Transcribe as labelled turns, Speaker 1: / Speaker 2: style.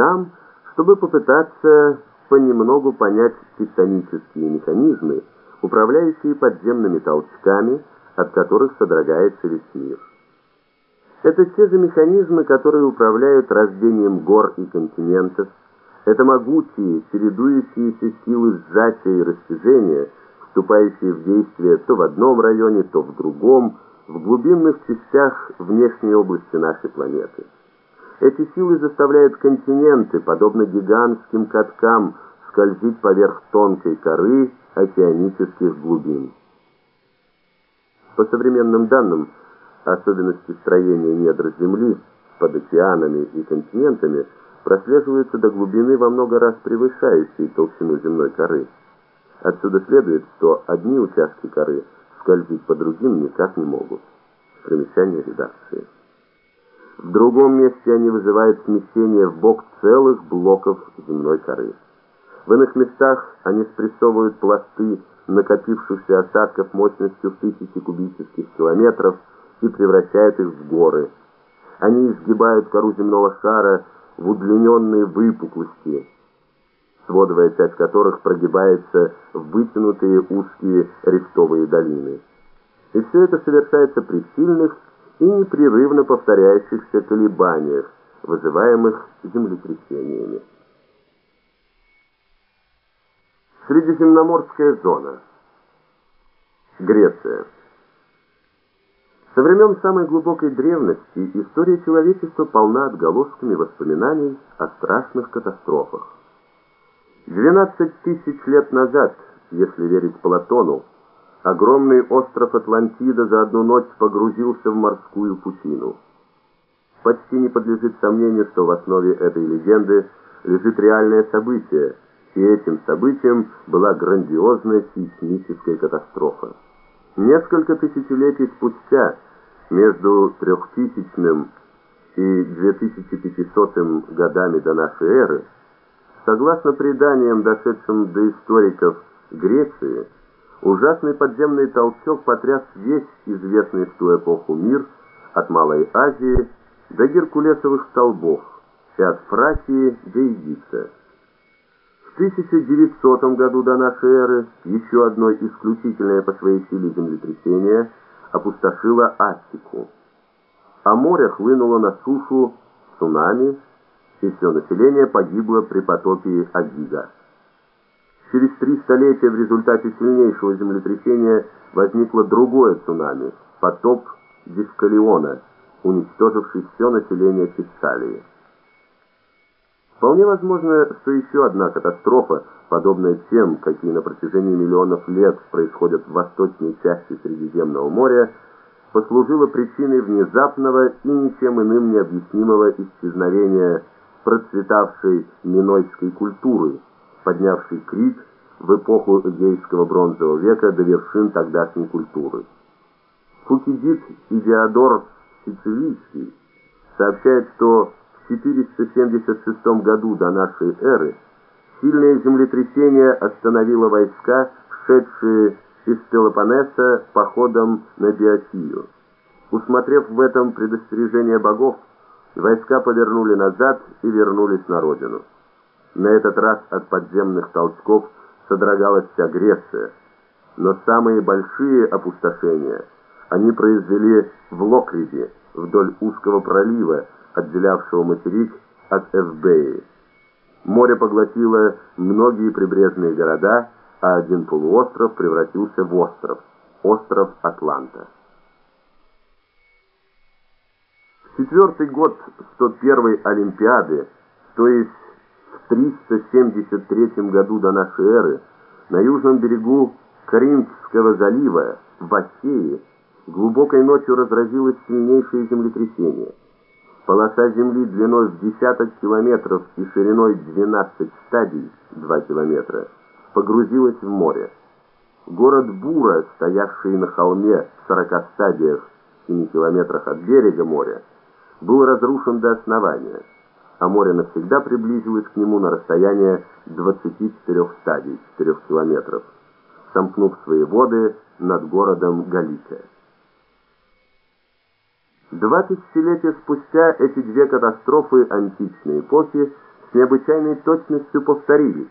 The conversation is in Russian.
Speaker 1: там, чтобы попытаться понемногу понять тектонические механизмы, управляющие подземными толчками, от которых содрогается весь мир. Это те же механизмы, которые управляют рождением гор и континентов, это могучие, чередующиеся силы сжатия и растяжения, вступающие в действие то в одном районе, то в другом, в глубинных частях внешней области нашей планеты. Эти силы заставляют континенты, подобно гигантским каткам, скользить поверх тонкой коры океанических глубин. По современным данным, особенности строения недр Земли под океанами и континентами прослеживаются до глубины во много раз превышающей толщину земной коры. Отсюда следует, что одни участки коры скользить по другим никак не могут. Примечание редакции. В другом месте они вызывают смещение в бок целых блоков земной коры. В иных местах они спрессовывают пласты накопившихся осадков мощностью в тысячи кубических километров и превращают их в горы. Они изгибают кору земного шара в удлиненные выпуклости, сводовая часть которых прогибается в вытянутые узкие рифтовые долины. И все это совершается при сильных и непрерывно повторяющихся колебаниях, вызываемых землетрясениями. Средиземноморская зона. Греция. Со времен самой глубокой древности история человечества полна отголосками воспоминаний о страшных катастрофах. 12 тысяч лет назад, если верить Платону, огромный остров Атлантида за одну ночь погрузился в морскую пучину. Почти не подлежит сомнению, что в основе этой легенды лежит реальное событие, и этим событием была грандиозная сейсмическая катастрофа. Несколько тысячелетий спустя, между 3000 и 2500 годами до нашей эры, согласно преданиям, дошедшим до историков Греции, ужасный подземный толчок потряс весь известный в ту эпоху мир от Малой Азии до Геркулесовых столбов и от Фракии до Египта. В 1900 году до нашей эры еще одно исключительное по своей силе землетрясение опустошило Аттику, а море хлынуло на сушу цунами, и все население погибло при потопе Агига. Через три столетия в результате сильнейшего землетрясения возникло другое цунами – потоп Дискалиона, уничтоживший все население Фессалии. Вполне возможно, что еще одна катастрофа, подобная тем, какие на протяжении миллионов лет происходят в восточной части Средиземного моря, послужила причиной внезапного и ничем иным не объяснимого исчезновения процветавшей минойской культуры, поднявшей крик в эпоху Эгейского бронзового века до вершин тогдашней культуры. Фукидид и Диодор Сицилийский сообщают, что 476 году до нашей эры сильное землетрясение остановило войска, шедшие из Пелопоннеса походом на Биотию. Усмотрев в этом предостережение богов, войска повернули назад и вернулись на родину. На этот раз от подземных толчков содрогалась вся Греция, но самые большие опустошения они произвели в Локриде, вдоль узкого пролива, отделявшего материк от Эвбеи. Море поглотило многие прибрежные города, а один полуостров превратился в остров, остров Атланта. В четвертый год 101-й Олимпиады, то есть 373 году до нашей эры, на южном берегу Каринского залива, в Ахее, глубокой ночью разразилось сильнейшее землетрясение. Полоса земли длиной в десяток километров и шириной 12 стадий, 2 километра, погрузилась в море. Город Бура, стоявший на холме в 40 стадиях, 7 километрах от берега моря, был разрушен до основания, а море навсегда приблизилось к нему на расстояние 24 стадий, 4 километров, сомкнув свои воды над городом Галикия. Два тысячелетия спустя эти две катастрофы античной эпохи с необычайной точностью повторились.